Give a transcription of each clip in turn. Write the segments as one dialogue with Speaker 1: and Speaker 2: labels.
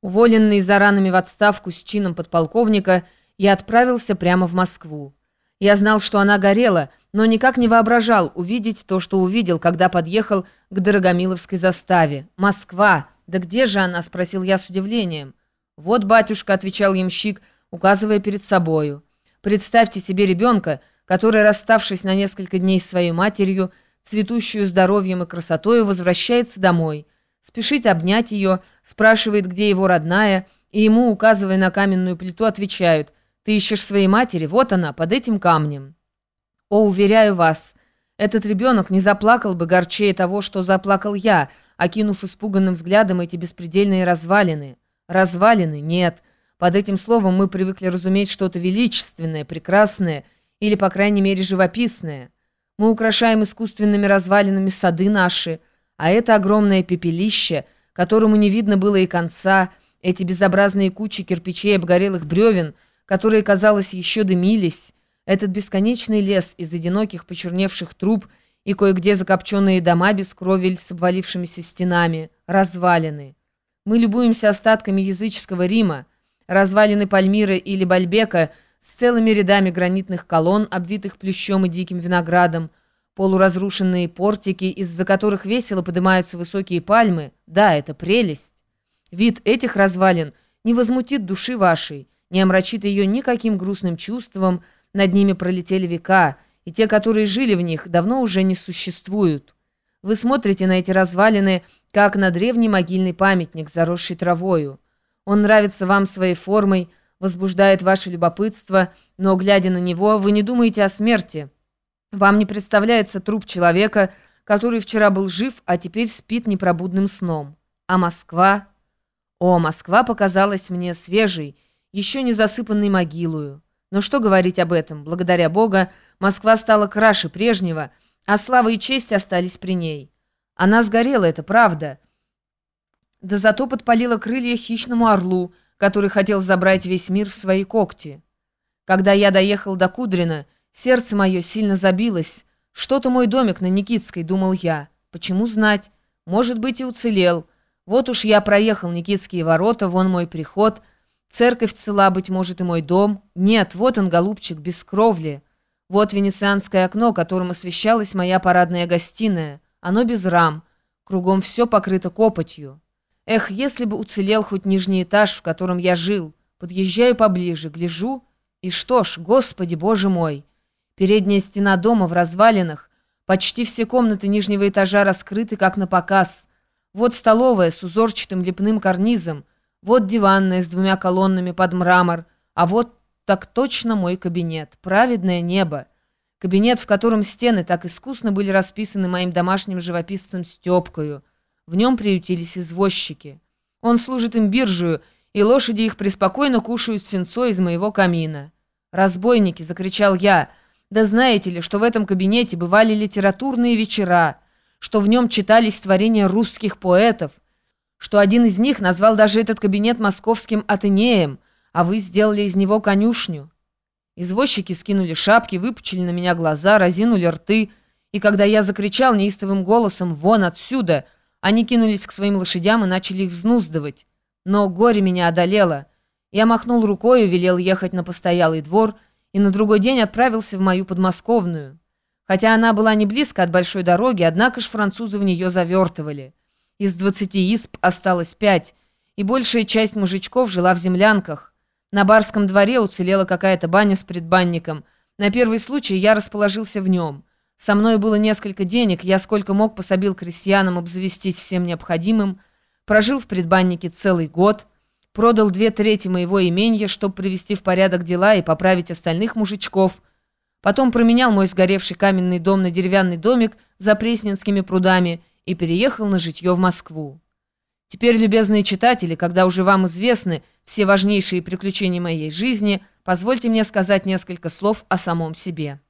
Speaker 1: Уволенный за ранами в отставку с чином подполковника, я отправился прямо в Москву. Я знал, что она горела, но никак не воображал увидеть то, что увидел, когда подъехал к Дорогомиловской заставе. «Москва! Да где же она?» – спросил я с удивлением. «Вот, батюшка», – отвечал ямщик, указывая перед собою. «Представьте себе ребенка, который, расставшись на несколько дней с своей матерью, цветущую здоровьем и красотою, возвращается домой. Спешит обнять ее, спрашивает, где его родная, и ему, указывая на каменную плиту, отвечают «Ты ищешь своей матери? Вот она, под этим камнем». О, уверяю вас, этот ребенок не заплакал бы горчее того, что заплакал я, окинув испуганным взглядом эти беспредельные развалины. Развалины? Нет. Под этим словом мы привыкли разуметь что-то величественное, прекрасное или, по крайней мере, живописное. Мы украшаем искусственными развалинами сады наши, а это огромное пепелище, которому не видно было и конца, эти безобразные кучи кирпичей обгорелых бревен, которые, казалось, еще дымились, этот бесконечный лес из одиноких почерневших труб и кое-где закопченные дома без кровель с обвалившимися стенами, развалины. Мы любуемся остатками языческого Рима, развалины Пальмиры или Бальбека – с целыми рядами гранитных колонн, обвитых плющом и диким виноградом, полуразрушенные портики, из-за которых весело поднимаются высокие пальмы. Да, это прелесть. Вид этих развалин не возмутит души вашей, не омрачит ее никаким грустным чувством, над ними пролетели века, и те, которые жили в них, давно уже не существуют. Вы смотрите на эти развалины, как на древний могильный памятник, заросший травою. Он нравится вам своей формой, возбуждает ваше любопытство, но, глядя на него, вы не думаете о смерти. Вам не представляется труп человека, который вчера был жив, а теперь спит непробудным сном. А Москва? О, Москва показалась мне свежей, еще не засыпанной могилою. Но что говорить об этом? Благодаря Бога, Москва стала краше прежнего, а слава и честь остались при ней. Она сгорела, это правда. Да зато подпалила крылья хищному орлу, который хотел забрать весь мир в свои когти. Когда я доехал до Кудрина, сердце мое сильно забилось. Что-то мой домик на Никитской, думал я. Почему знать? Может быть, и уцелел. Вот уж я проехал Никитские ворота, вон мой приход. Церковь цела, быть может, и мой дом. Нет, вот он, голубчик, без кровли. Вот венецианское окно, которым освещалась моя парадная гостиная. Оно без рам. Кругом все покрыто копотью. Эх, если бы уцелел хоть нижний этаж, в котором я жил. Подъезжаю поближе, гляжу, и что ж, господи, боже мой. Передняя стена дома в развалинах, почти все комнаты нижнего этажа раскрыты, как на показ. Вот столовая с узорчатым лепным карнизом, вот диванная с двумя колоннами под мрамор, а вот так точно мой кабинет, праведное небо. Кабинет, в котором стены так искусно были расписаны моим домашним живописцем Степкою — в нем приютились извозчики. Он служит им биржую, и лошади их преспокойно кушают сенцо из моего камина. «Разбойники!» — закричал я. «Да знаете ли, что в этом кабинете бывали литературные вечера, что в нем читались творения русских поэтов, что один из них назвал даже этот кабинет московским Атенеем, а вы сделали из него конюшню?» Извозчики скинули шапки, выпучили на меня глаза, разинули рты, и когда я закричал неистовым голосом «Вон отсюда!», они кинулись к своим лошадям и начали их взнуздывать. Но горе меня одолело. Я махнул рукой и велел ехать на постоялый двор, и на другой день отправился в мою подмосковную. Хотя она была не близко от большой дороги, однако ж французы в нее завертывали. Из двадцати исп осталось пять, и большая часть мужичков жила в землянках. На барском дворе уцелела какая-то баня с предбанником. На первый случай я расположился в нем. Со мной было несколько денег, я сколько мог пособил крестьянам обзавестись всем необходимым, прожил в предбаннике целый год, продал две трети моего имения, чтобы привести в порядок дела и поправить остальных мужичков, потом променял мой сгоревший каменный дом на деревянный домик за Пресненскими прудами и переехал на житье в Москву. Теперь, любезные читатели, когда уже вам известны все важнейшие приключения моей жизни, позвольте мне сказать несколько слов о самом себе.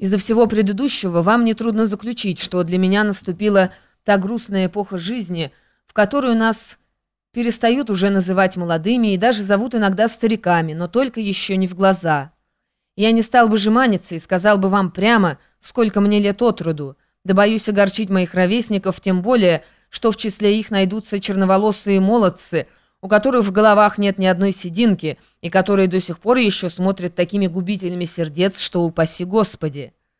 Speaker 1: Из-за всего предыдущего вам нетрудно заключить, что для меня наступила та грустная эпоха жизни, в которую нас перестают уже называть молодыми и даже зовут иногда стариками, но только еще не в глаза. Я не стал бы жеманиться и сказал бы вам прямо, сколько мне лет от роду, да боюсь огорчить моих ровесников, тем более, что в числе их найдутся черноволосые молодцы, у которых в головах нет ни одной сединки, и которые до сих пор еще смотрят такими губительными сердец, что упаси Господи.